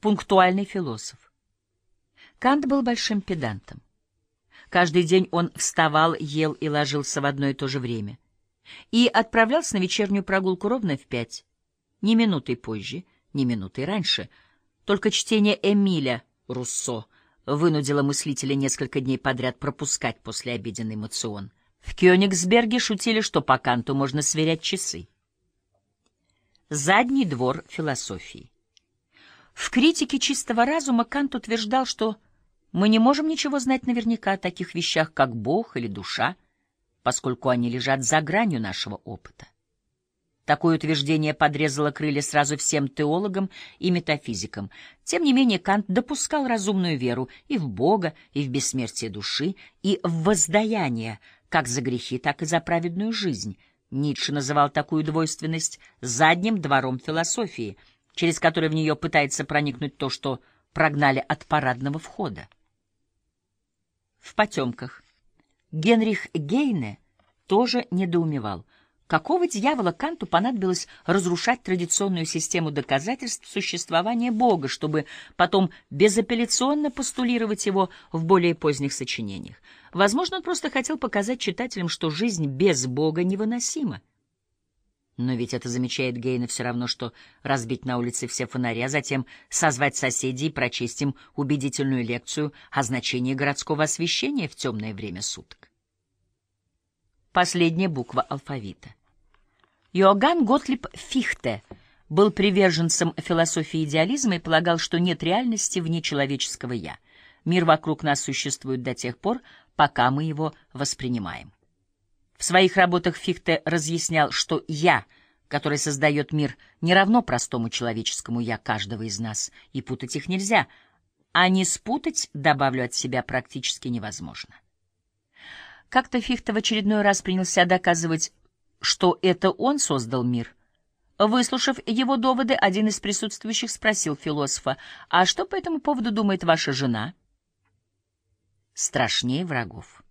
пунктуальный философ. Кант был большим педантом. Каждый день он вставал, ел и ложился в одно и то же время. И отправлялся на вечернюю прогулку ровно в пять. Ни минутой позже, ни минутой раньше. Только чтение Эмиля Руссо вынудило мыслителя несколько дней подряд пропускать послеобеденный мацион. В Кёнигсберге шутили, что по Канту можно сверять часы. Задний двор философии. В критике чистого разума Кант утверждал, что мы не можем ничего знать наверняка о таких вещах, как Бог или душа, поскольку они лежат за гранью нашего опыта. Такое утверждение подрезало крылья сразу всем теологам и метафизикам. Тем не менее, Кант допускал разумную веру и в Бога, и в бессмертие души, и в воздаяние, как за грехи, так и за праведную жизнь. Ницше называл такую двойственность задним двором философии, через который в нее пытается проникнуть то, что прогнали от парадного входа. В потемках. Генрих Гейне тоже недоумевал — Какого дьявола Канту понадобилось разрушать традиционную систему доказательств существования Бога, чтобы потом безапелляционно постулировать его в более поздних сочинениях? Возможно, он просто хотел показать читателям, что жизнь без Бога невыносима. Но ведь это замечает Гейна все равно, что разбить на улице все фонари, а затем созвать соседей и прочесть им убедительную лекцию о значении городского освещения в темное время суток. Последняя буква алфавита. Иоганн Готлиб Фихте был приверженцем философии идеализма и полагал, что нет реальности вне человеческого «я». Мир вокруг нас существует до тех пор, пока мы его воспринимаем. В своих работах Фихте разъяснял, что «я», который создает мир, не равно простому человеческому «я» каждого из нас, и путать их нельзя, а не спутать, добавлю от себя, практически невозможно. Как-то Фихте в очередной раз принялся доказывать что это он создал мир. Выслушав его доводы, один из присутствующих спросил философа, «А что по этому поводу думает ваша жена?» Страшнее врагов.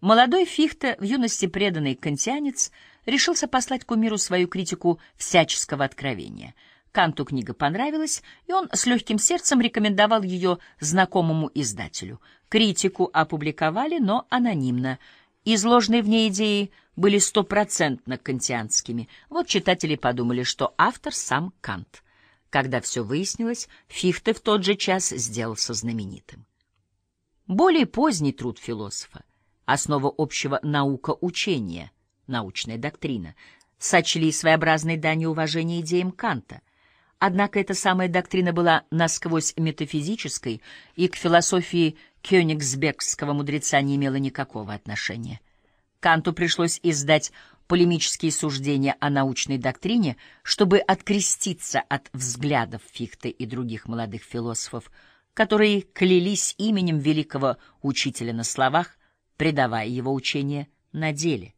Молодой Фихте, в юности преданный кантианец, решился послать кумиру свою критику всяческого откровения. Канту книга понравилась, и он с легким сердцем рекомендовал ее знакомому издателю. Критику опубликовали, но анонимно — Изложенные в ней идеи были стопроцентно кантианскими. Вот читатели подумали, что автор сам Кант. Когда все выяснилось, Фихте в тот же час сделался знаменитым. Более поздний труд философа, основа общего наука-учения, научная доктрина, сочли своеобразной данью уважения идеям Канта. Однако эта самая доктрина была насквозь метафизической и к философии кёнигсбергского мудреца не имела никакого отношения. Канту пришлось издать полемические суждения о научной доктрине, чтобы откреститься от взглядов Фихте и других молодых философов, которые клялись именем великого учителя на словах, предавая его учение на деле.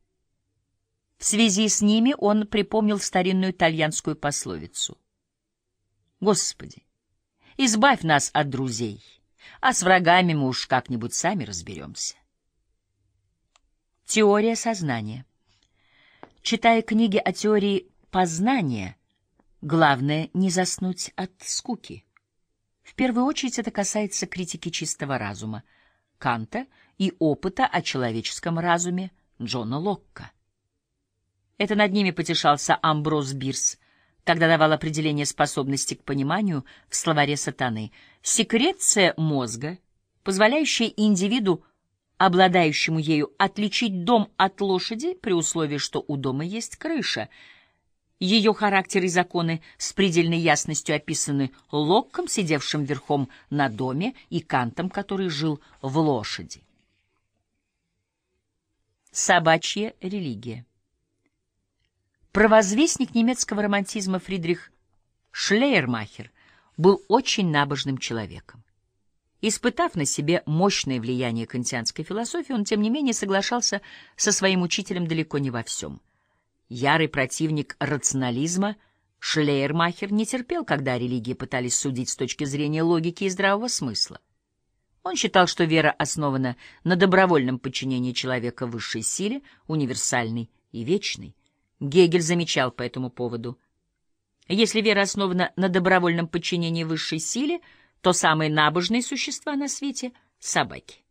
В связи с ними он припомнил старинную итальянскую пословицу. «Господи, избавь нас от друзей!» а с врагами мы уж как-нибудь сами разберемся. Теория сознания. Читая книги о теории познания, главное не заснуть от скуки. В первую очередь это касается критики чистого разума, Канта и опыта о человеческом разуме Джона Локка. Это над ними потешался Амброс Бирс, когда давал определение способности к пониманию в словаре сатаны. Секреция мозга, позволяющая индивиду, обладающему ею, отличить дом от лошади при условии, что у дома есть крыша. Ее характер и законы с предельной ясностью описаны Локком, сидевшим верхом на доме, и Кантом, который жил в лошади. Собачья религия Провозвестник немецкого романтизма Фридрих Шлейермахер был очень набожным человеком. Испытав на себе мощное влияние кантианской философии, он, тем не менее, соглашался со своим учителем далеко не во всем. Ярый противник рационализма, Шлейермахер не терпел, когда религии пытались судить с точки зрения логики и здравого смысла. Он считал, что вера основана на добровольном подчинении человека высшей силе, универсальной и вечной. Гегель замечал по этому поводу. Если вера основана на добровольном подчинении высшей силе, то самые набожные существа на свете — собаки.